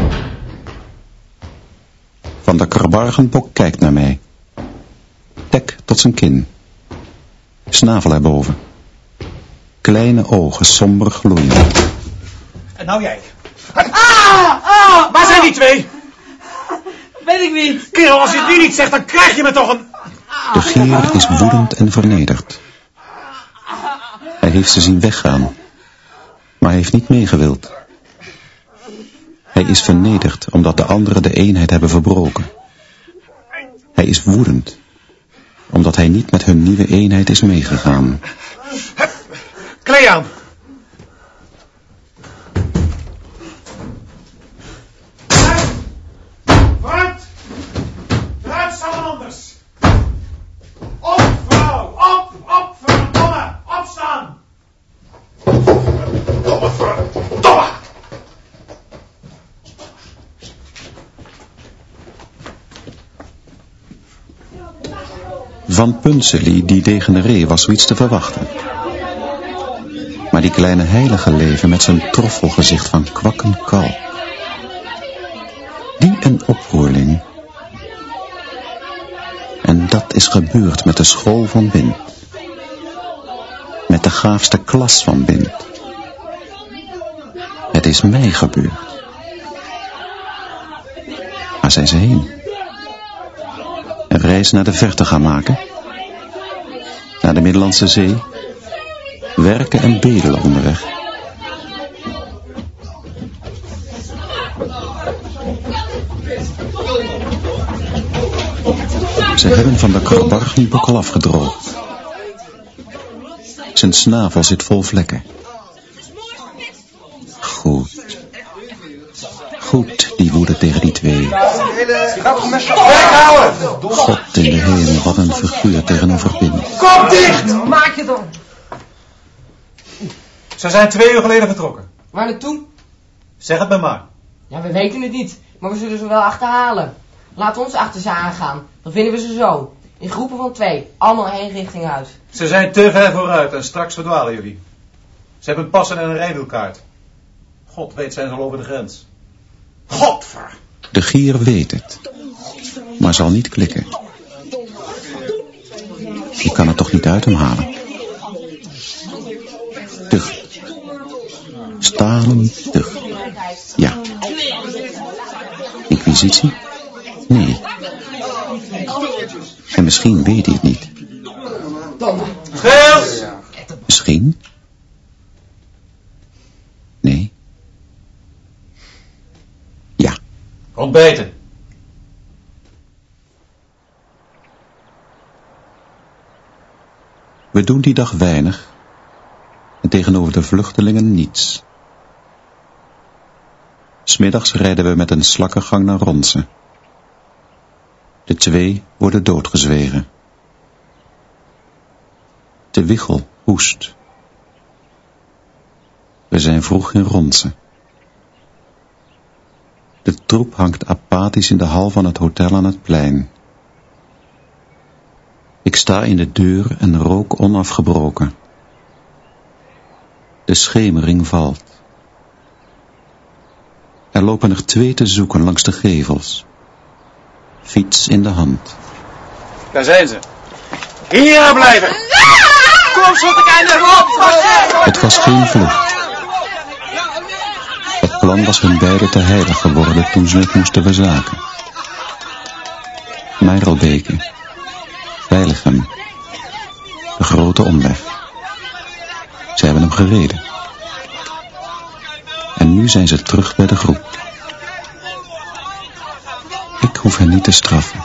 Van der Karbargenbok kijkt naar mij. Tek tot zijn kin. Snavel erboven. Kleine ogen somber gloeien. En nou jij. Ah! Ah! Waar zijn die twee? Weet ik niet. Kerel, als je het nu niet zegt, dan krijg je me toch een... De gier is woedend en vernederd. Hij heeft ze zien weggaan. Maar hij heeft niet meegewild. Hij is vernederd omdat de anderen de eenheid hebben verbroken. Hij is woedend omdat hij niet met hun nieuwe eenheid is meegegaan. Vooruit! Vooruit, salamanders! Op, vrouw! Op, op, verdomme! Opstaan! Verdomme, verdomme! Van Punselie, die degeneree, was zoiets te verwachten. Maar die kleine heilige leven met zijn troffelgezicht van kwakken kalk. Die een oproerling. En dat is gebeurd met de school van Bind. Met de gaafste klas van Bind. Het is mij gebeurd. Waar zijn ze heen? Een reis naar de verte gaan maken? Naar de Middellandse Zee? Werken en bedelen onderweg? Ze hebben van de karbargenbok al afgedroogd. Zijn snavel zit vol vlekken. Tegen die twee. God in de hemel, wat een figuur tegenover Pim. Kom dicht! Maak je dan. Ze zijn twee uur geleden vertrokken. Waar naartoe? Zeg het me maar. Ja, we weten het niet, maar we zullen ze wel achterhalen. Laat ons achter ze aangaan, dan vinden we ze zo. In groepen van twee, allemaal één richting huis. Ze zijn te ver vooruit en straks verdwalen jullie. Ze hebben passen en een rijwielkaart. God weet zijn ze al over de grens. Godver! De gier weet het. Maar zal niet klikken. Je kan het toch niet uit hem halen? Tucht. Stalen tucht. Ja. Inquisitie? Nee. En misschien weet hij het niet. Scheels! Misschien? Nee. Ja. Ontbijten. We doen die dag weinig en tegenover de vluchtelingen niets. Smiddags rijden we met een slakkengang naar Ronsen. De twee worden doodgezwegen. De wiggel hoest. We zijn vroeg in Ronsen. De troep hangt apathisch in de hal van het hotel aan het plein. Ik sta in de deur en rook onafgebroken. De schemering valt. Er lopen er twee te zoeken langs de gevels. Fiets in de hand. Daar zijn ze. Hier blijven! Kom, Schottekijner, op! Het was geen vlucht. Plan was hun beiden te heilig geworden toen ze het moesten verzaken. Meirelbeke, Veiligem, de grote omweg. Ze hebben hem gereden. En nu zijn ze terug bij de groep. Ik hoef hen niet te straffen.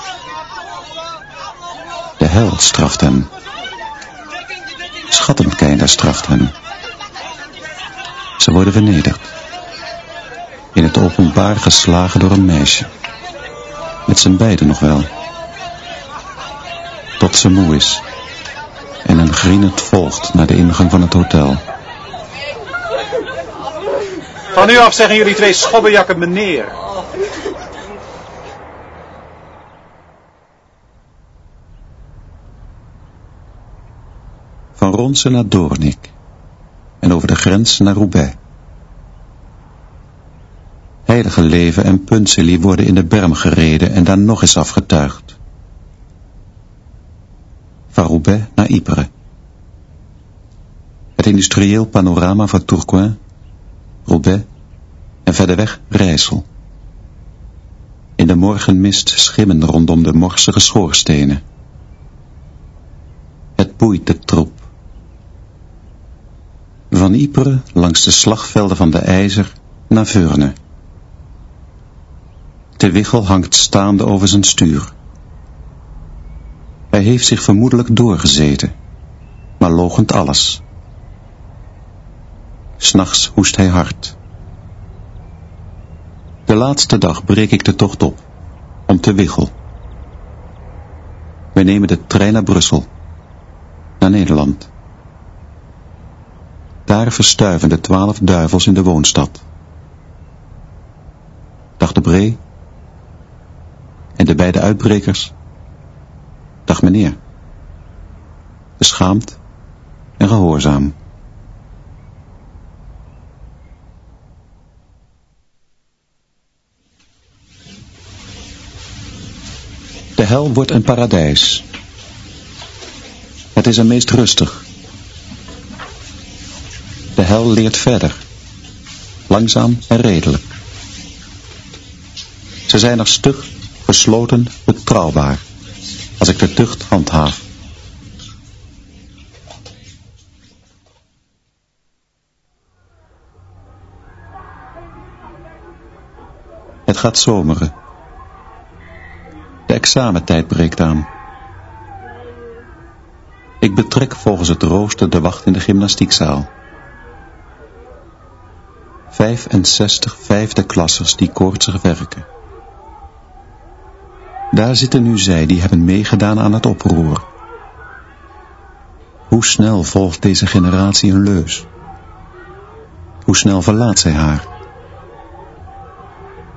De hel straft hem. Schattenkeinder straft hen. Ze worden vernederd. In het openbaar geslagen door een meisje. Met z'n beiden nog wel. Tot ze moe is. En een grienend volgt naar de ingang van het hotel. Van nu af zeggen jullie twee schobbenjakken meneer. Van Ronsen naar Doornik. En over de grens naar Roubaix. Heilige Leven en Puntselie worden in de berm gereden en daar nog eens afgetuigd. Van Roubaix naar Ypres. Het industrieel panorama van Tourcoing, Roubaix en verder weg Rijssel. In de morgenmist schimmen rondom de morsige schoorstenen. Het boeit de troep. Van Ypres langs de slagvelden van de IJzer naar Veurne. De wiggel hangt staande over zijn stuur. Hij heeft zich vermoedelijk doorgezeten, maar logent alles. S'nachts hoest hij hard. De laatste dag breek ik de tocht op, om te wiggel. We nemen de trein naar Brussel, naar Nederland. Daar verstuiven de twaalf duivels in de woonstad. Dag de Bree de beide uitbrekers. Dag meneer. Beschaamd en gehoorzaam. De hel wordt een paradijs. Het is er meest rustig. De hel leert verder. Langzaam en redelijk. Ze zijn er stug, gesloten, betrouwbaar. Als ik de tucht handhaaf. Het gaat zomeren. De examentijd breekt aan. Ik betrek volgens het rooster de wacht in de gymnastiekzaal. 65 vijfde klassers die koortsig werken. Daar zitten nu zij die hebben meegedaan aan het oproer. Hoe snel volgt deze generatie een leus? Hoe snel verlaat zij haar?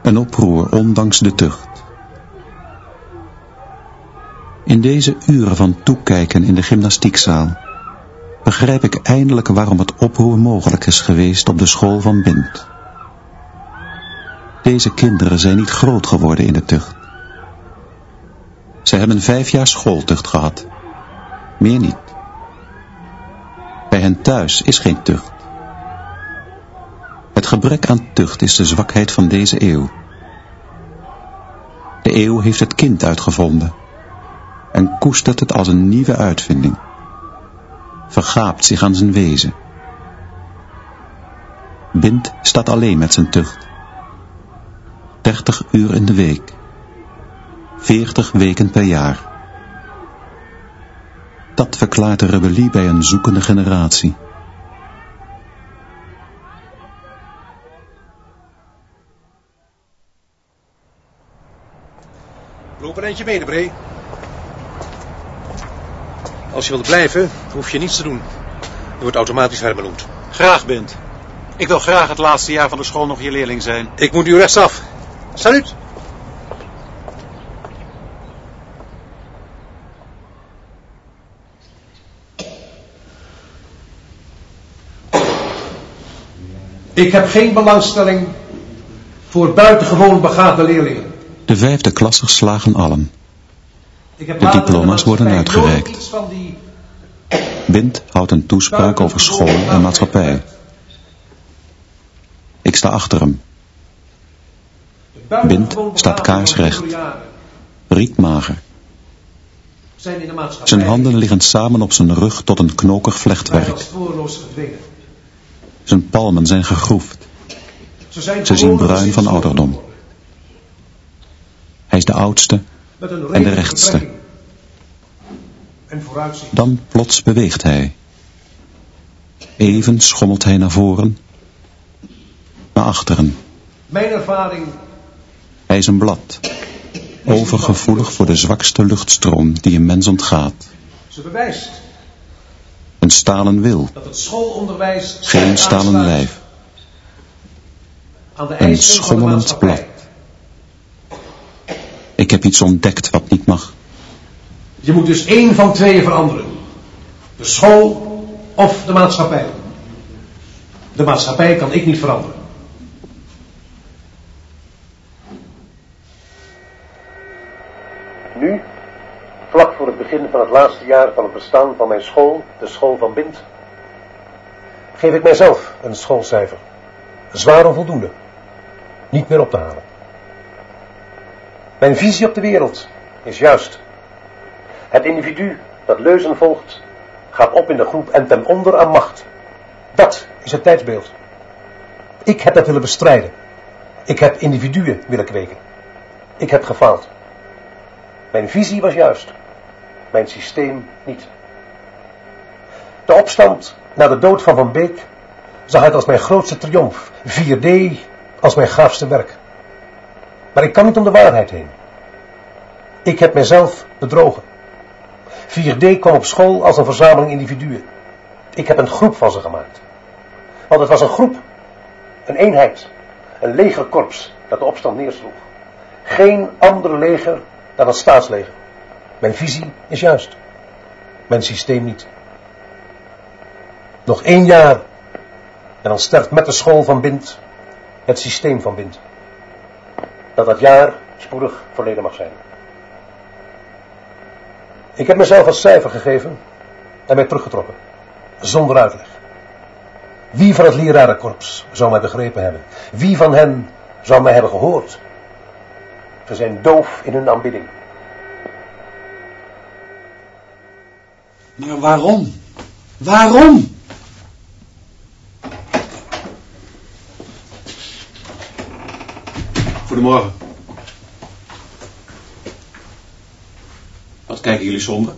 Een oproer ondanks de tucht. In deze uren van toekijken in de gymnastiekzaal begrijp ik eindelijk waarom het oproer mogelijk is geweest op de school van Bint. Deze kinderen zijn niet groot geworden in de tucht. Ze hebben vijf jaar schooltucht gehad. Meer niet. Bij hen thuis is geen tucht. Het gebrek aan tucht is de zwakheid van deze eeuw. De eeuw heeft het kind uitgevonden en koestert het als een nieuwe uitvinding. Vergaapt zich aan zijn wezen. Bind staat alleen met zijn tucht. Dertig uur in de week. Veertig weken per jaar. Dat verklaart de rebellie bij een zoekende generatie. Loop een eindje mee, de Bree. Als je wilt blijven, hoef je niets te doen. Je wordt automatisch herbeloend. Graag, Bint. Ik wil graag het laatste jaar van de school nog je leerling zijn. Ik moet nu rechtsaf. Salut! Ik heb geen belangstelling voor buitengewoon begaafde leerlingen. De vijfde klassers slagen allen. De diploma's worden uitgereikt. die Bind houdt een toespraak over school en maatschappij. Ik sta achter hem. Bind staat kaarsrecht. De maatschappij Zijn handen liggen samen op zijn rug tot een knokig vlechtwerk. Zijn palmen zijn gegroefd. Ze zien bruin van ouderdom. Hij is de oudste en de rechtste. Dan plots beweegt hij. Even schommelt hij naar voren, naar achteren. Mijn ervaring Hij is een blad, overgevoelig voor de zwakste luchtstroom die een mens ontgaat. ze bewijst Een stalen wil, dat het schoolonderwijs geen stalen lijf. aan de Een schommelend blad. Ik heb iets ontdekt wat niet mag. Je moet dus één van tweeën veranderen. De school of de maatschappij. De maatschappij kan ik niet veranderen. Nu, vlak voor het begin van het laatste jaar van het bestaan van mijn school, de school van Bind, geef ik mijzelf een schoolcijfer. Zwaar onvoldoende. Niet meer op te halen. Mijn visie op de wereld is juist. Het individu dat leuzen volgt, gaat op in de groep en ten onder aan macht. Dat is het tijdsbeeld. Ik heb dat willen bestrijden. Ik heb individuen willen kweken. Ik heb gefaald. Mijn visie was juist. Mijn systeem niet. De opstand na de dood van Van Beek zag ik als mijn grootste triomf. 4D als mijn gaafste werk. Maar ik kan niet om de waarheid heen. Ik heb mezelf bedrogen. 4D kwam op school als een verzameling individuen. Ik heb een groep van ze gemaakt. Want het was een groep, een eenheid, een legerkorps dat de opstand neersloeg. Geen ander leger dan het staatsleger. Mijn visie is juist. Mijn systeem niet. Nog één jaar en dan sterft met de school van Bind het systeem van Bind. Dat dat jaar spoedig verleden mag zijn. Ik heb mezelf als cijfer gegeven en mij teruggetrokken. Zonder uitleg. Wie van het lerarenkorps zou mij begrepen hebben? Wie van hen zou mij hebben gehoord? Ze zijn doof in hun aanbidding. Maar waarom? Waarom? Goedemorgen. Wat kijken jullie somber?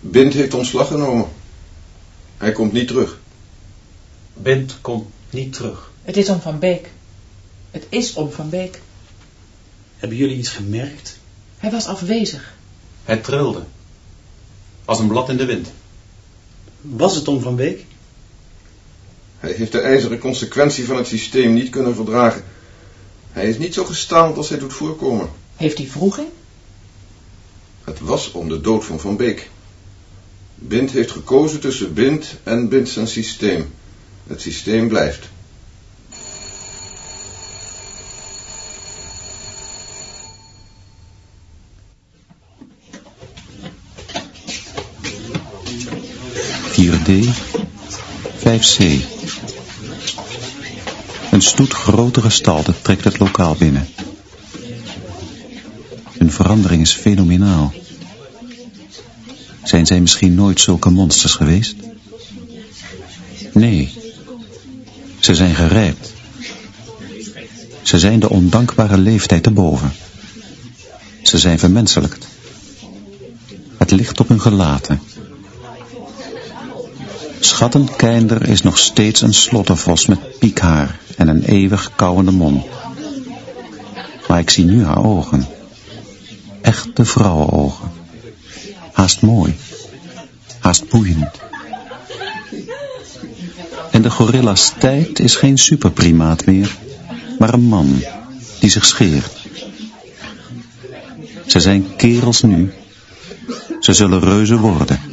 Bind heeft ontslag genomen. Hij komt niet terug. Bind komt niet terug. Het is om Van Beek. Het is om Van Beek. Hebben jullie iets gemerkt? Hij was afwezig. Hij trilde. Als een blad in de wind. Was het om Van Beek? Hij heeft de ijzeren consequentie van het systeem niet kunnen verdragen. Hij is niet zo gestaald als hij doet voorkomen. Heeft hij vroeging? Het was om de dood van Van Beek. Bind heeft gekozen tussen Bind en Bind zijn systeem. Het systeem blijft. D 5C. Een stoet grote gestalte trekt het lokaal binnen. Hun verandering is fenomenaal. Zijn zij misschien nooit zulke monsters geweest? Nee. Ze zijn gerijpt. Ze zijn de ondankbare leeftijd te boven. Ze zijn vermenselijkt. Het ligt op hun gelaten. Schattenkeinder is nog steeds een slottervos met piekhaar en een eeuwig kauwende mond. Maar ik zie nu haar ogen. Echte vrouwenogen. Haast mooi. Haast boeiend. En de gorilla's tijd is geen superprimaat meer, maar een man die zich scheert. Ze zijn kerels nu. Ze zullen reuzen worden.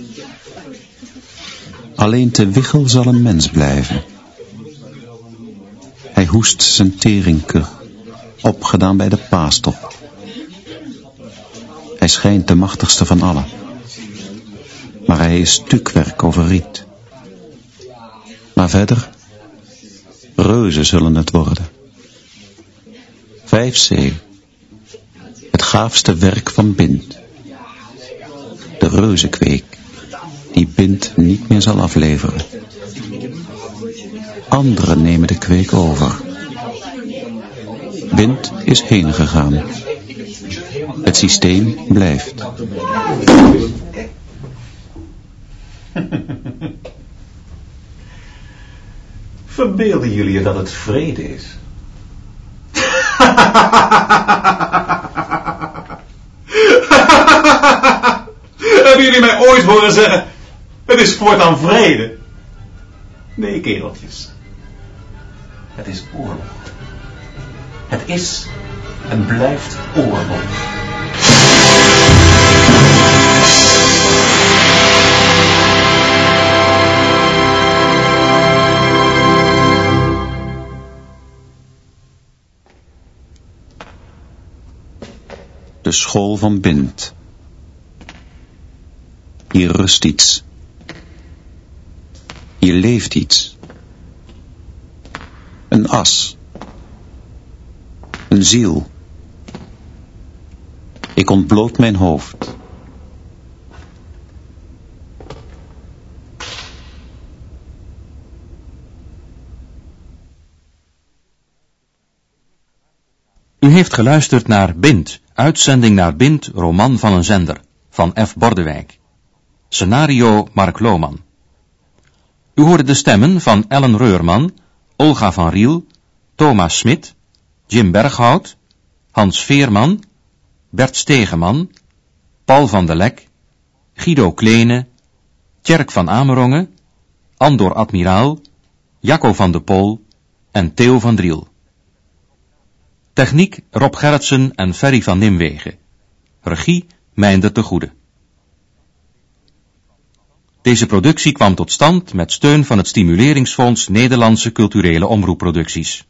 Alleen te wichel zal een mens blijven. hoest zijn teringkur, opgedaan bij de paastocht. Hij schijnt de machtigste van allen. Maar hij is stukwerk over riet. Maar verder, reuzen zullen het worden. Vijf zee, het gaafste werk van Bind. De reuzenkweek, die Bind niet meer zal afleveren. Anderen nemen de kweek over. Bind is heen gegaan. Het systeem blijft. Verbeelden jullie je dat het vrede is? Hebben jullie mij ooit horen zeggen, het is voortaan vrede? Nee, kereltjes. Het is oorlog. Het is en blijft oorlog. De school van Bind. Hier rust iets. Hier leeft iets. Een as. Een ziel. Ik ontbloot mijn hoofd. U heeft geluisterd naar Bind, uitzending naar Bind, roman van een zender, van F. Bordewijk. Scenario Mark Lohman. U hoorde de stemmen van Ellen Reurman, Olga van Riel, Thomas Smit, Jim Berghout, Hans Veerman, Bert Stegeman, Paul van der Lek, Guido Kleene, Tjerk van Amerongen, Andor Admiraal, Jacco van de Pol en Theo van Driel. Techniek Rob Gerritsen en Ferry van Nimwegen. Regie Meinder de Goede. Deze productie kwam tot stand met steun van het Stimuleringsfonds Nederlandse Culturele Omroepproducties.